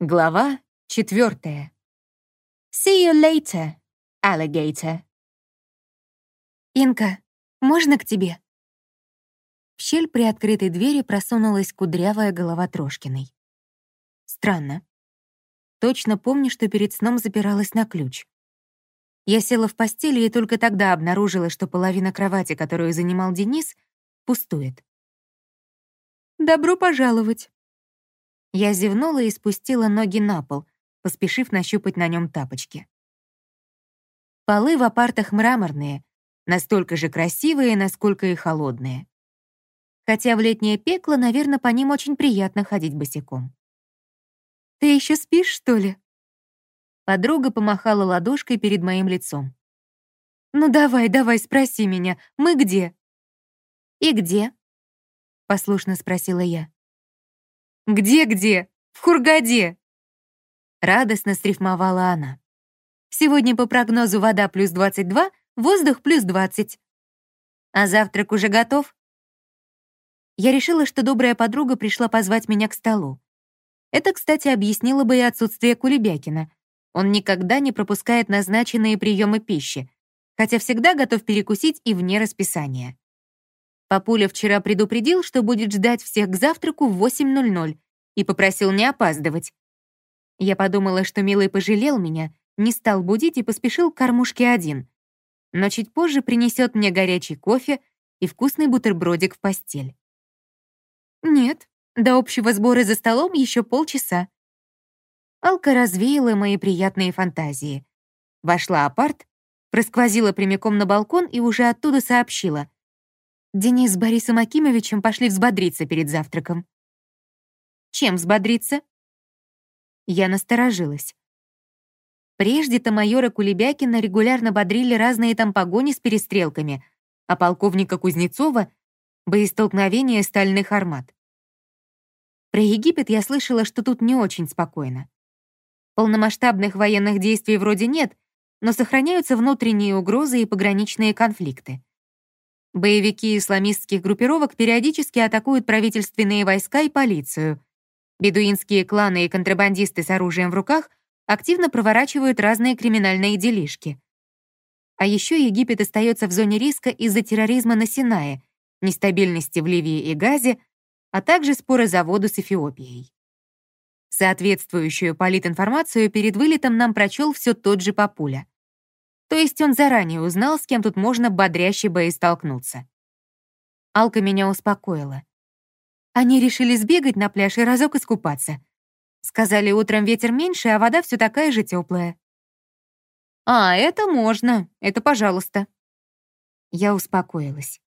Глава четвертая. See you later, alligator. «Инка, можно к тебе?» В щель при открытой двери просунулась кудрявая голова Трошкиной. Странно. Точно помню, что перед сном запиралась на ключ. Я села в постели и только тогда обнаружила, что половина кровати, которую занимал Денис, пустует. «Добро пожаловать!» Я зевнула и спустила ноги на пол, поспешив нащупать на нем тапочки. Полы в апартах мраморные, настолько же красивые, насколько и холодные. Хотя в летнее пекло, наверное, по ним очень приятно ходить босиком. «Ты еще спишь, что ли?» Подруга помахала ладошкой перед моим лицом. «Ну давай, давай, спроси меня, мы где?» «И где?» — послушно спросила я. «Где-где? В Хургаде!» Радостно срифмовала она. «Сегодня по прогнозу вода плюс 22, воздух плюс 20. А завтрак уже готов?» Я решила, что добрая подруга пришла позвать меня к столу. Это, кстати, объяснило бы и отсутствие Кулебякина. Он никогда не пропускает назначенные приемы пищи, хотя всегда готов перекусить и вне расписания. Папуля вчера предупредил, что будет ждать всех к завтраку в 8.00 и попросил не опаздывать. Я подумала, что милый пожалел меня, не стал будить и поспешил к кормушке один. Но чуть позже принесет мне горячий кофе и вкусный бутербродик в постель. Нет, до общего сбора за столом еще полчаса. Алка развеяла мои приятные фантазии. Вошла апарт, просквозила прямиком на балкон и уже оттуда сообщила. Денис с Борисом Акимовичем пошли взбодриться перед завтраком. Чем взбодриться? Я насторожилась. Прежде-то майора Кулебякина регулярно бодрили разные там погони с перестрелками, а полковника Кузнецова — боестолкновения стальных армат. Про Египет я слышала, что тут не очень спокойно. Полномасштабных военных действий вроде нет, но сохраняются внутренние угрозы и пограничные конфликты. Боевики исламистских группировок периодически атакуют правительственные войска и полицию. Бедуинские кланы и контрабандисты с оружием в руках активно проворачивают разные криминальные делишки. А еще Египет остается в зоне риска из-за терроризма на Синае, нестабильности в Ливии и Газе, а также споры за воду с Эфиопией. Соответствующую политинформацию перед вылетом нам прочел все тот же Папуля. То есть он заранее узнал, с кем тут можно бодряще боестолкнуться. Алка меня успокоила. Они решили сбегать на пляж и разок искупаться. Сказали, утром ветер меньше, а вода все такая же теплая. «А, это можно, это пожалуйста». Я успокоилась.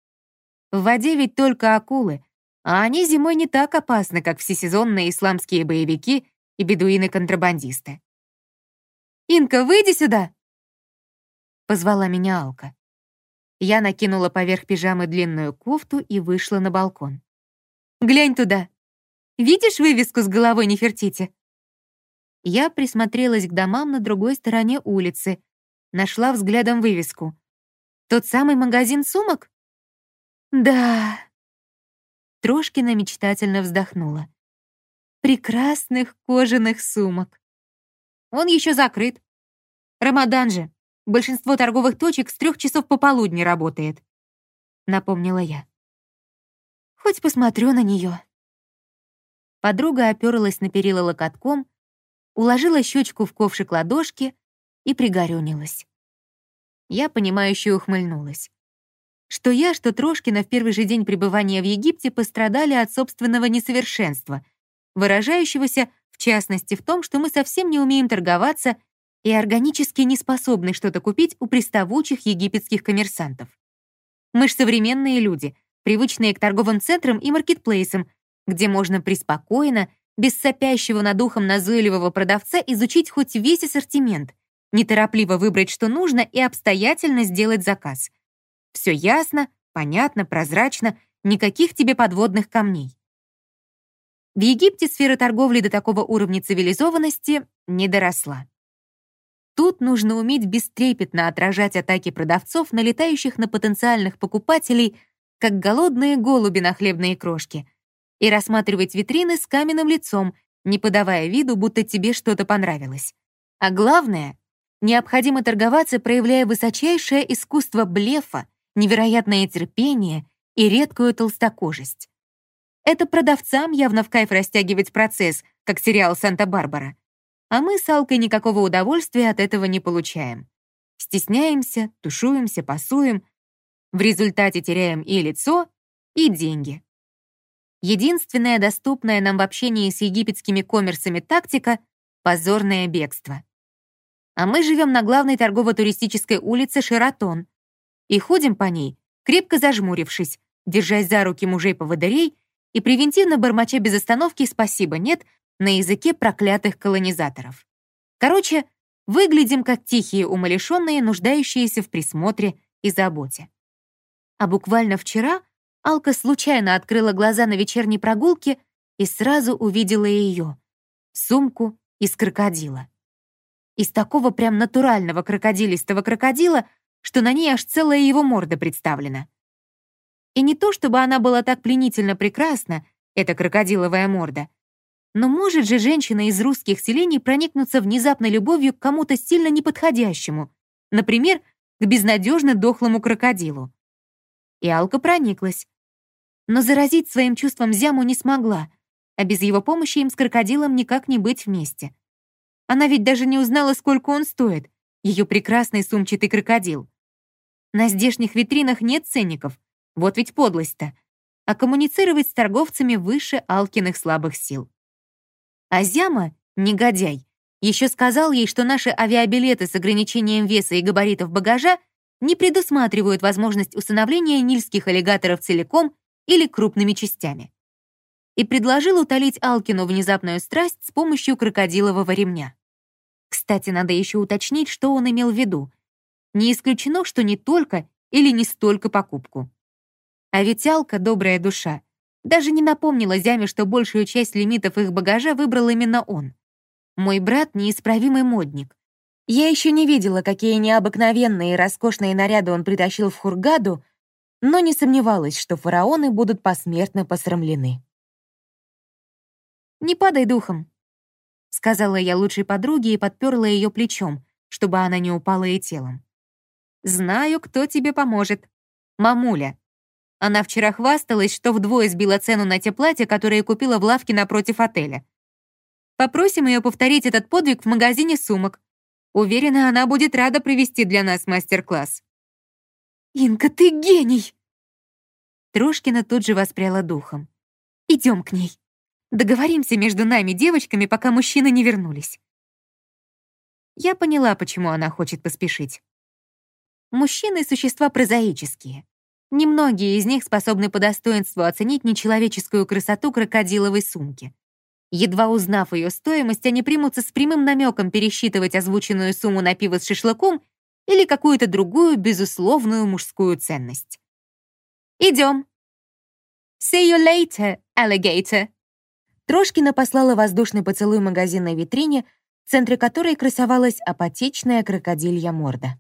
В воде ведь только акулы, а они зимой не так опасны, как всесезонные исламские боевики и бедуины-контрабандисты. «Инка, выйди сюда!» Позвала меня Алка. Я накинула поверх пижамы длинную кофту и вышла на балкон. «Глянь туда! Видишь вывеску с головой Нефертити?» Я присмотрелась к домам на другой стороне улицы, нашла взглядом вывеску. «Тот самый магазин сумок?» «Да», Трошкина мечтательно вздохнула. Прекрасных кожаных сумок. Он еще закрыт. Рамадан же. Большинство торговых точек с трех часов пополудни работает. Напомнила я. Хоть посмотрю на нее. Подруга оперлась на перила локотком, уложила щечку в ковшик ладошки и пригорюнилась. Я, понимающе ухмыльнулась. Что я, что Трошкина в первый же день пребывания в Египте пострадали от собственного несовершенства, выражающегося, в частности, в том, что мы совсем не умеем торговаться и органически не способны что-то купить у приставучих египетских коммерсантов. Мы ж современные люди, привычные к торговым центрам и маркетплейсам, где можно преспокойно, без сопящего над ухом назойливого продавца изучить хоть весь ассортимент, неторопливо выбрать, что нужно, и обстоятельно сделать заказ — все ясно, понятно, прозрачно, никаких тебе подводных камней. В Египте сфера торговли до такого уровня цивилизованности не доросла. Тут нужно уметь бестрепетно отражать атаки продавцов, налетающих на потенциальных покупателей, как голодные голуби на хлебные крошки, и рассматривать витрины с каменным лицом, не подавая виду, будто тебе что-то понравилось. А главное, необходимо торговаться, проявляя высочайшее искусство блефа, невероятное терпение и редкую толстокожесть. Это продавцам явно в кайф растягивать процесс, как сериал «Санта-Барбара». А мы с Алкой никакого удовольствия от этого не получаем. Стесняемся, тушуемся, пасуем. В результате теряем и лицо, и деньги. Единственная доступная нам в общении с египетскими коммерсами тактика — позорное бегство. А мы живем на главной торгово-туристической улице Шератон и ходим по ней, крепко зажмурившись, держась за руки мужей-поводырей и превентивно бормоча без остановки «спасибо, нет» на языке проклятых колонизаторов. Короче, выглядим как тихие умалишенные, нуждающиеся в присмотре и заботе. А буквально вчера Алка случайно открыла глаза на вечерней прогулке и сразу увидела ее — сумку из крокодила. Из такого прям натурального крокодилистого крокодила, что на ней аж целая его морда представлена. И не то, чтобы она была так пленительно прекрасна, эта крокодиловая морда, но может же женщина из русских селений проникнуться внезапной любовью к кому-то сильно неподходящему, например, к безнадежно дохлому крокодилу. И Алка прониклась. Но заразить своим чувством Зяму не смогла, а без его помощи им с крокодилом никак не быть вместе. Она ведь даже не узнала, сколько он стоит, ее прекрасный сумчатый крокодил. На здешних витринах нет ценников, вот ведь подлость-то. А коммуницировать с торговцами выше Алкиных слабых сил. А Зяма, негодяй, еще сказал ей, что наши авиабилеты с ограничением веса и габаритов багажа не предусматривают возможность усыновления нильских аллигаторов целиком или крупными частями. И предложил утолить Алкину внезапную страсть с помощью крокодилового ремня. Кстати, надо еще уточнить, что он имел в виду. Не исключено, что не только или не столько покупку. А ведь Алка, добрая душа, даже не напомнила Зяме, что большую часть лимитов их багажа выбрал именно он. Мой брат — неисправимый модник. Я еще не видела, какие необыкновенные и роскошные наряды он притащил в Хургаду, но не сомневалась, что фараоны будут посмертно посрамлены. «Не падай духом», — сказала я лучшей подруге и подперла ее плечом, чтобы она не упала и телом. «Знаю, кто тебе поможет. Мамуля, она вчера хвасталась, что вдвое сбила цену на те платья, которые купила в лавке напротив отеля. Попросим ее повторить этот подвиг в магазине сумок. Уверена, она будет рада провести для нас мастер-класс. «Инка, ты гений!» Трошкина тут же воспряла духом. «Идем к ней. Договоримся между нами, девочками, пока мужчины не вернулись». Я поняла, почему она хочет поспешить. Мужчины — существа прозаические. Немногие из них способны по достоинству оценить нечеловеческую красоту крокодиловой сумки. Едва узнав ее стоимость, они примутся с прямым намеком пересчитывать озвученную сумму на пиво с шашлыком или какую-то другую безусловную мужскую ценность. Идем. See you later, alligator. Трошкина послала воздушный поцелуй магазинной витрине, в центре которой красовалась апатичная крокодилья морда.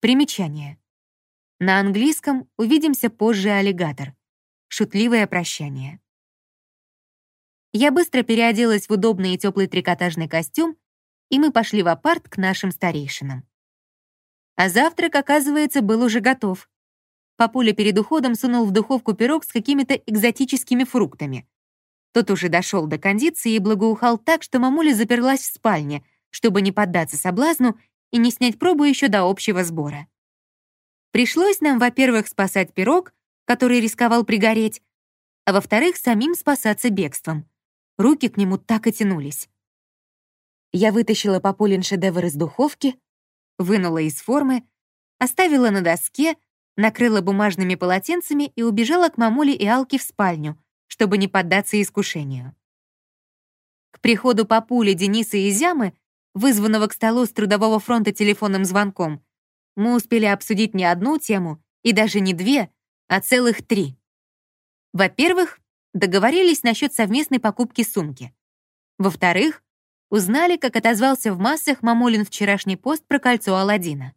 Примечание. На английском «увидимся позже, аллигатор». Шутливое прощание. Я быстро переоделась в удобный и теплый трикотажный костюм, и мы пошли в апарт к нашим старейшинам. А завтрак, оказывается, был уже готов. Папуля перед уходом сунул в духовку пирог с какими-то экзотическими фруктами. Тот уже дошел до кондиции и благоухал так, что мамуля заперлась в спальне, чтобы не поддаться соблазну и не снять пробу еще до общего сбора. Пришлось нам, во-первых, спасать пирог, который рисковал пригореть, а во-вторых, самим спасаться бегством. Руки к нему так и тянулись. Я вытащила Папулин шедевр из духовки, вынула из формы, оставила на доске, накрыла бумажными полотенцами и убежала к мамуле и Алке в спальню, чтобы не поддаться искушению. К приходу Папули, Дениса и Зямы, вызванного к столу с трудового фронта телефонным звонком, мы успели обсудить не одну тему, и даже не две, а целых три. Во-первых, договорились насчет совместной покупки сумки. Во-вторых, узнали, как отозвался в массах мамулин вчерашний пост про кольцо Аладдина.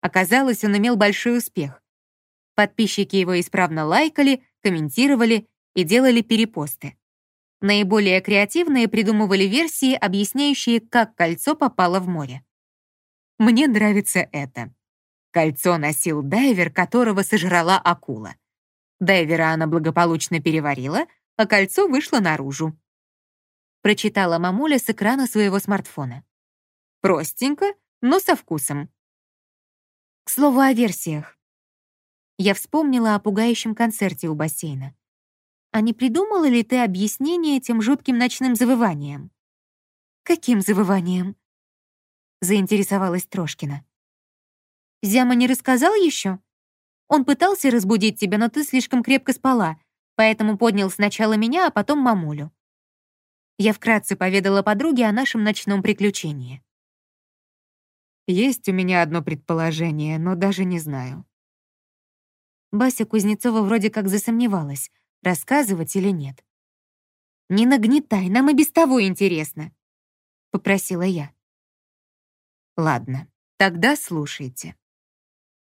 Оказалось, он имел большой успех. Подписчики его исправно лайкали, комментировали и делали перепосты. Наиболее креативные придумывали версии, объясняющие, как кольцо попало в море. Мне нравится это. Кольцо носил дайвер, которого сожрала акула. Дайвера она благополучно переварила, а кольцо вышло наружу. Прочитала мамуля с экрана своего смартфона. Простенько, но со вкусом. К слову о версиях. Я вспомнила о пугающем концерте у бассейна. А не придумала ли ты объяснение этим жутким ночным завыванием? Каким завыванием? Заинтересовалась Трошкина. Зяма не рассказал еще? Он пытался разбудить тебя, но ты слишком крепко спала, поэтому поднял сначала меня, а потом мамулю. Я вкратце поведала подруге о нашем ночном приключении. Есть у меня одно предположение, но даже не знаю. Бася Кузнецова вроде как засомневалась, рассказывать или нет. «Не нагнетай, нам и без того интересно», — попросила я. «Ладно, тогда слушайте».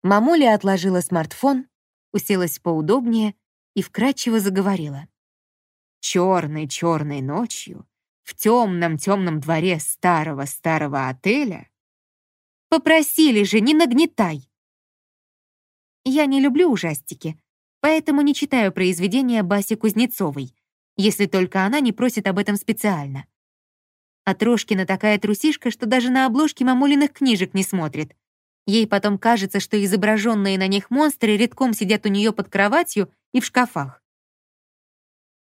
Мамуля отложила смартфон, уселась поудобнее и вкрадчиво заговорила. Черной-черной ночью в темном-темном дворе старого-старого отеля «Попросили же, не нагнетай!» Я не люблю ужастики, поэтому не читаю произведения Баси Кузнецовой, если только она не просит об этом специально. А Трошкина такая трусишка, что даже на обложке мамулиных книжек не смотрит. Ей потом кажется, что изображенные на них монстры редком сидят у нее под кроватью и в шкафах.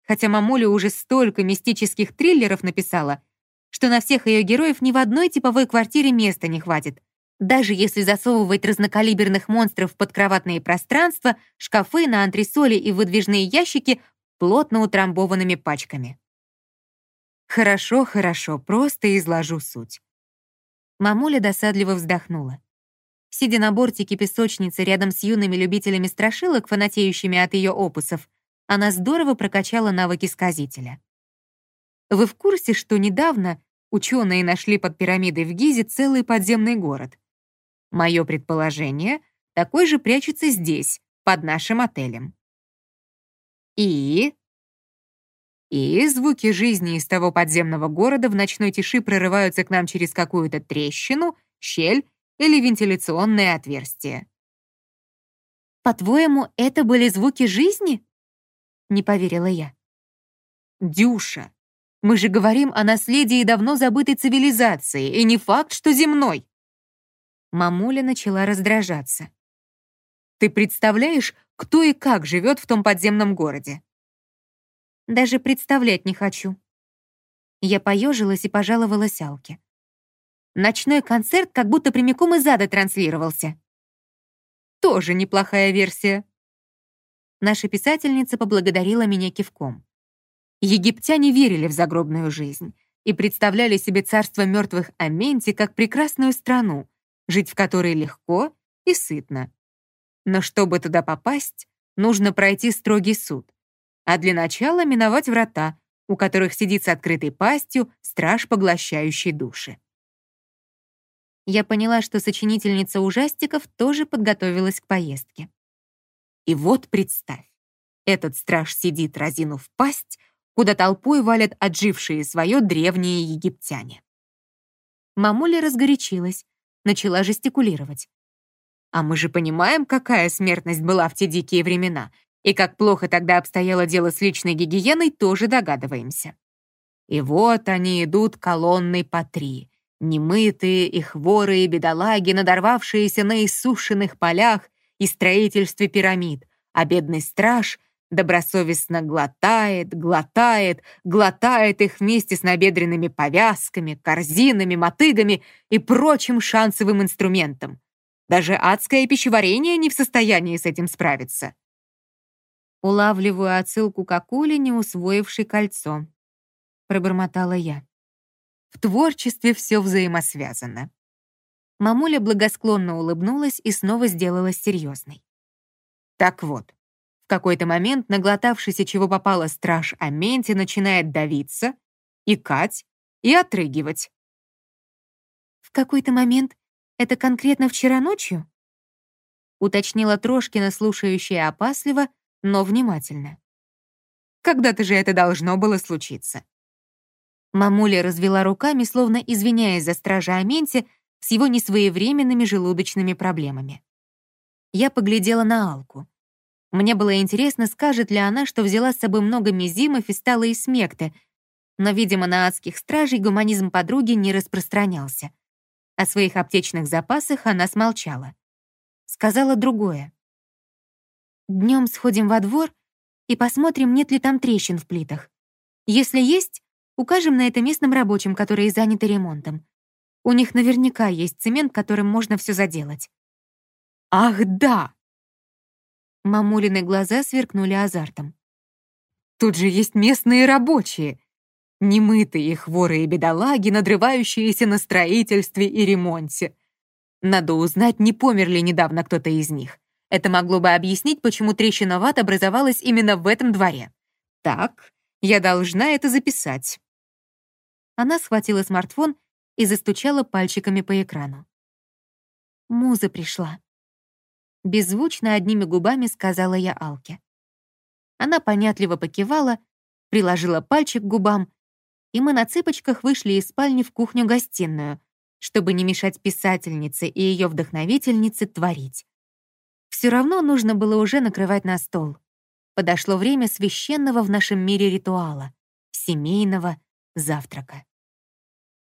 Хотя мамуля уже столько мистических триллеров написала, что на всех ее героев ни в одной типовой квартире места не хватит. Даже если засовывать разнокалиберных монстров в подкроватные пространства, шкафы на антресоли и выдвижные ящики плотно утрамбованными пачками. Хорошо, хорошо, просто изложу суть. Мамуля досадливо вздохнула. Сидя на бортике песочницы рядом с юными любителями страшилок, фанатеющими от ее опусов, она здорово прокачала навыки сказителя. Вы в курсе, что недавно ученые нашли под пирамидой в Гизе целый подземный город? Мое предположение, такой же прячется здесь, под нашим отелем. И... И звуки жизни из того подземного города в ночной тиши прорываются к нам через какую-то трещину, щель или вентиляционное отверстие. «По-твоему, это были звуки жизни?» — не поверила я. «Дюша, мы же говорим о наследии давно забытой цивилизации, и не факт, что земной». Мамуля начала раздражаться. «Ты представляешь, кто и как живет в том подземном городе?» «Даже представлять не хочу». Я поежилась и пожаловалась Алке. Ночной концерт как будто прямиком из ада транслировался. Тоже неплохая версия. Наша писательница поблагодарила меня кивком. Египтяне верили в загробную жизнь и представляли себе царство мертвых Аменти как прекрасную страну, жить в которой легко и сытно. Но чтобы туда попасть, нужно пройти строгий суд, а для начала миновать врата, у которых сидит с открытой пастью страж, поглощающий души я поняла, что сочинительница ужастиков тоже подготовилась к поездке. И вот представь, этот страж сидит, разинув пасть, куда толпой валят отжившие свое древние египтяне. Мамуля разгорячилась, начала жестикулировать. А мы же понимаем, какая смертность была в те дикие времена, и как плохо тогда обстояло дело с личной гигиеной, тоже догадываемся. И вот они идут колонной по три, Немытые и хворые бедолаги, надорвавшиеся на иссушенных полях и строительстве пирамид, а бедный страж добросовестно глотает, глотает, глотает их вместе с набедренными повязками, корзинами, мотыгами и прочим шансовым инструментом. Даже адское пищеварение не в состоянии с этим справиться. Улавливаю отсылку к акуле, не усвоившей кольцо. Пробормотала я. В творчестве все взаимосвязано. Мамуля благосклонно улыбнулась и снова сделалась серьезной. Так вот, в какой-то момент наглотавшийся чего попало страж Аменти начинает давиться, икать и отрыгивать. «В какой-то момент? Это конкретно вчера ночью?» уточнила Трошкина, слушающая опасливо, но внимательно. когда-то же это должно было случиться. Мамуля развела руками, словно извиняясь за стража Аменте с его несвоевременными желудочными проблемами. Я поглядела на Алку. Мне было интересно, скажет ли она, что взяла с собой много мизимов и стала из смекты, но, видимо, на адских стражей гуманизм подруги не распространялся. О своих аптечных запасах она смолчала. Сказала другое. Днем сходим во двор и посмотрим, нет ли там трещин в плитах. Если есть, укажем на это местным рабочим, которые заняты ремонтом. У них наверняка есть цемент, которым можно все заделать. «Ах, да!» Мамулины глаза сверкнули азартом. «Тут же есть местные рабочие. Немытые хворые бедолаги, надрывающиеся на строительстве и ремонте. Надо узнать, не помер ли недавно кто-то из них. Это могло бы объяснить, почему трещина ват образовалась именно в этом дворе. Так, я должна это записать. Она схватила смартфон и застучала пальчиками по экрану. Муза пришла. Беззвучно одними губами сказала я Алке. Она понятливо покивала, приложила пальчик к губам, и мы на цыпочках вышли из спальни в кухню-гостиную, чтобы не мешать писательнице и ее вдохновительнице творить. Все равно нужно было уже накрывать на стол. Подошло время священного в нашем мире ритуала — семейного завтрака.